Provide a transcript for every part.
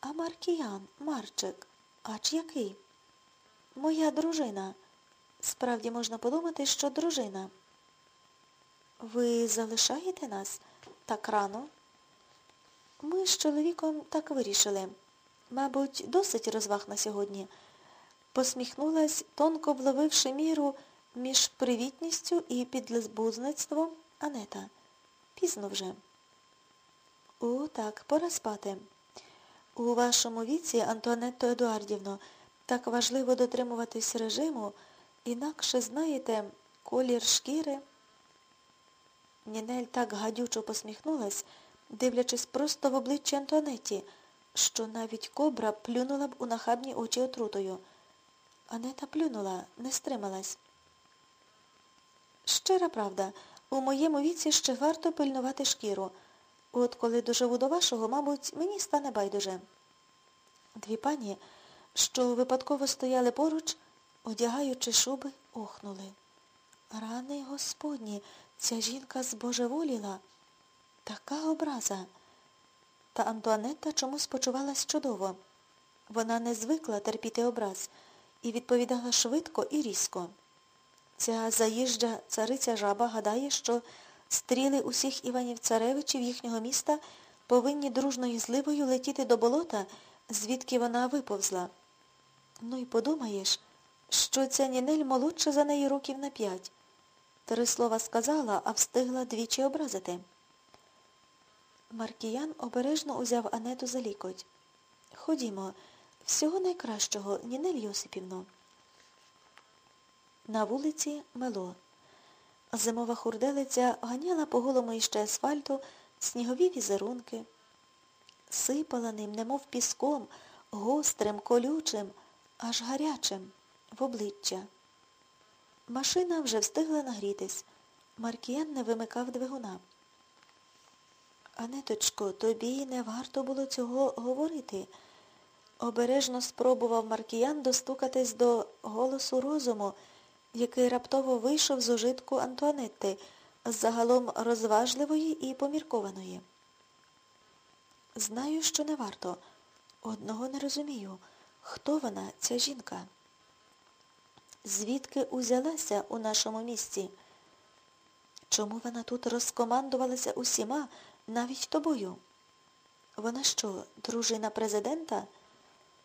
А Маркіян, Марчик, ач який? Моя дружина. Справді можна подумати, що дружина. Ви залишаєте нас так рано? Ми з чоловіком так вирішили. Мабуть, досить розваг на сьогодні. Посміхнулась, тонко вловивши міру між привітністю і підлезбузництвом Анета. Пізно вже. О, так, пора спати. У вашому віці, Антуанетто Едуардівно, так важливо дотримуватись режиму, інакше, знаєте, колір шкіри. Нінель так гадючо посміхнулась, дивлячись просто в обличчя Антуанетті, що навіть кобра плюнула б у нахабні очі отрутою. Анета плюнула, не стрималась. Щира правда, у моєму віці ще варто пильнувати шкіру. От коли доживу до вашого, мабуть, мені стане байдуже. Дві пані, що випадково стояли поруч, одягаючи шуби, охнули. Рани господні, ця жінка збожеволіла. Така образа. Та Антуанетта чомусь почувалась чудово. Вона не звикла терпіти образ і відповідала швидко і різко. Ця заїжджа цариця жаба гадає, що стріли усіх Іванів-царевичів їхнього міста повинні дружною зливою летіти до болота, звідки вона виповзла. Ну і подумаєш, що ця Нінель молодша за неї років на п'ять. Три слова сказала, а встигла двічі образити. Маркіян обережно узяв Анету за лікоть. Ходімо, всього найкращого, Нінель Йосипівно. На вулиці мело. Зимова хурделиця ганяла по голому іще асфальту снігові візерунки, сипала ним, немов піском, гострим, колючим, аж гарячим, в обличчя. Машина вже встигла нагрітись. Маркіян не вимикав двигуна. Анеточко, тобі не варто було цього говорити. Обережно спробував Маркіян достукатись до голосу розуму, який раптово вийшов з ужитку Антуанетти, загалом розважливої і поміркованої. Знаю, що не варто. Одного не розумію. Хто вона, ця жінка? Звідки узялася у нашому місті? Чому вона тут розкомандувалася усіма, навіть тобою? Вона що, дружина президента?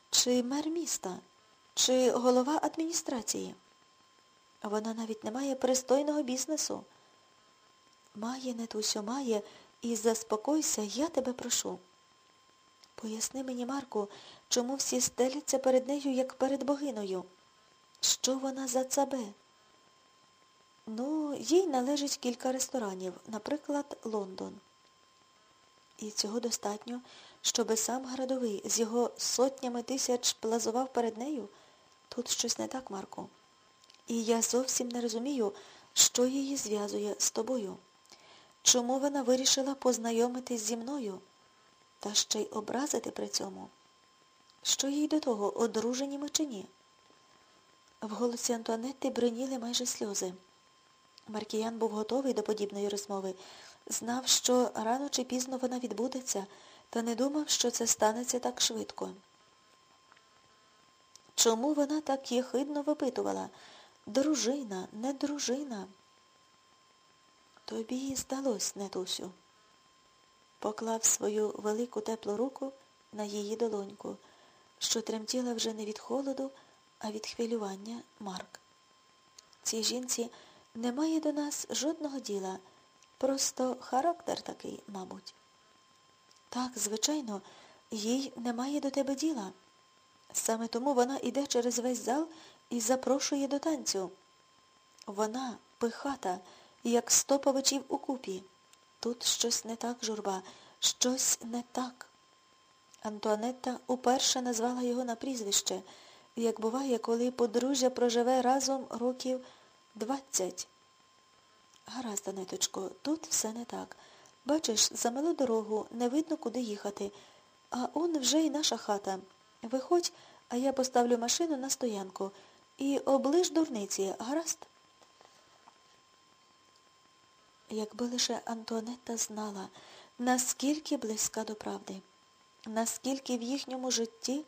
Чи мер міста? Чи голова адміністрації? Вона навіть не має пристойного бізнесу. Має, Нетусю, має, і заспокойся, я тебе прошу. Поясни мені, Марку, чому всі стеляться перед нею, як перед богиною? Що вона за цабе? Ну, їй належить кілька ресторанів, наприклад, Лондон. І цього достатньо, щоби сам Градовий з його сотнями тисяч плазував перед нею? Тут щось не так, Марку. І я зовсім не розумію, що її зв'язує з тобою. Чому вона вирішила познайомитись зі мною? Та ще й образити при цьому. Що їй до того, одружені ми чи ні? В голосі Антуанетти бриніли майже сльози. Маркіян був готовий до подібної розмови, знав, що рано чи пізно вона відбудеться, та не думав, що це станеться так швидко. Чому вона так єхидно випитувала? Дружина, не дружина. Тобі здалось, Нетусю. Поклав свою велику теплу руку на її долоньку, що тремтіла вже не від холоду, а від хвилювання Марк. Цій жінці немає до нас жодного діла, просто характер такий, мабуть. Так, звичайно, їй немає до тебе діла. Саме тому вона іде через весь зал і запрошує до танцю. Вона пихата, як сто павичів у купі. Тут щось не так, журба, щось не так. Антуанетта уперше назвала його на прізвище, як буває, коли подружжя проживе разом років двадцять. Гаразд, Анеточко, тут все не так. Бачиш, замилу дорогу, не видно, куди їхати. А он вже й наша хата. Виходь, а я поставлю машину на стоянку. І оближ дурниці, гаразд? Якби лише Антуанетта знала, наскільки близька до правди. наскільки в їхньому житті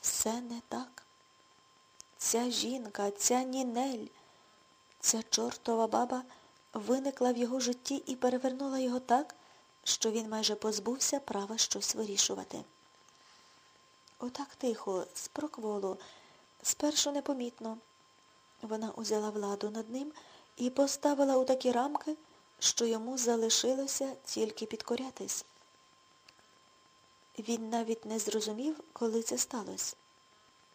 все не так. Ця жінка, ця нінель, ця чортова баба виникла в його житті і перевернула його так, що він майже позбувся права щось вирішувати. Отак тихо, з прокволу, спершу непомітно. Вона узяла владу над ним і поставила у такі рамки, що йому залишилося тільки підкорятись. Він навіть не зрозумів, коли це сталося.